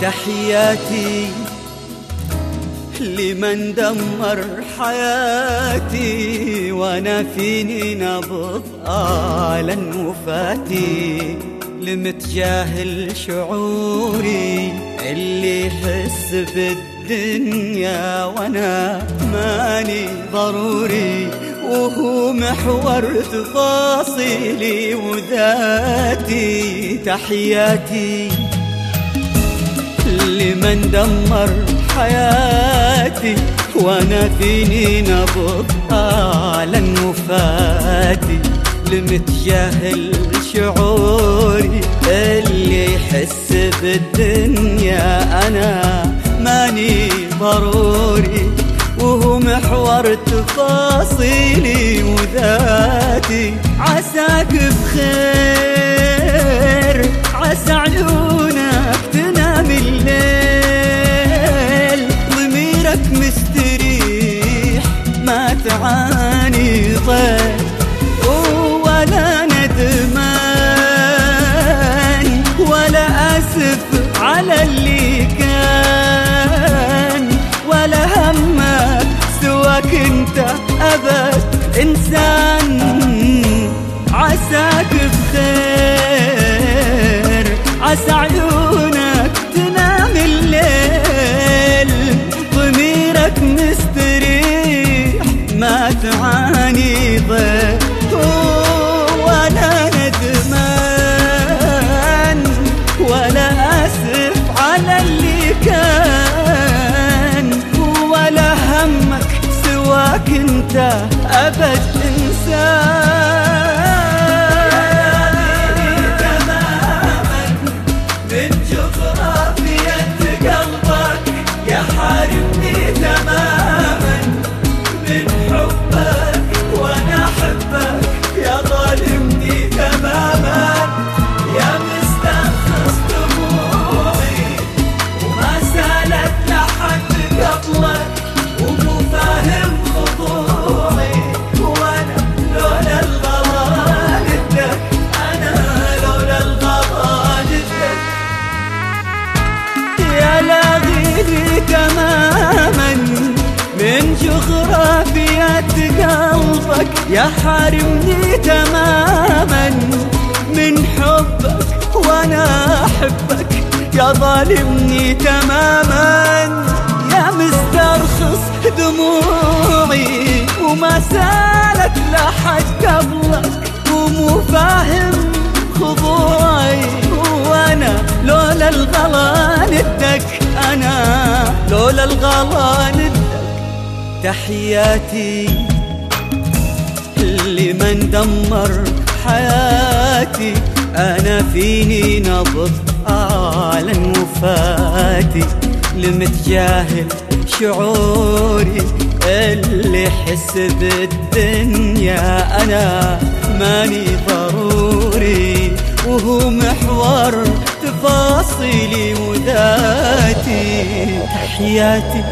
تحياتي لمن دمر حياتي وأنا فيني نبض آلا وفاتي لمتجاهل شعوري اللي يحس بالدنيا وأنا ماني ضروري وهو محور تفاصيلي وذاتي. تحياتي لمن دمر حياتي وأنا فيني نبض اعلى وفاتي لمتجاهل شعوري اللي يحس بالدنيا أنا ماني ضروري. وهو محور تفاصيلي وذاتي عساك بخير. ولا انت أبد إنسان. من جغرافية قلبك يا حارمني تماما. يا حارمني تماما من حبك وأنا أحبك. يا ظالمني تماما. يا مسترخص دموعي وما سالت لحد قبلك. ومو فاهم خضوعي وأنا لولا الغلا ندك أنا لولا الغلا ندك تحياتي لمن دمر حياتي. أنا فيني نبض أعلى وفاتي لمتجاهل شعوري اللي يحس بالدنيا. أنا ماني ضروري وهو محور تفاصيلي وذاتي. تحياتي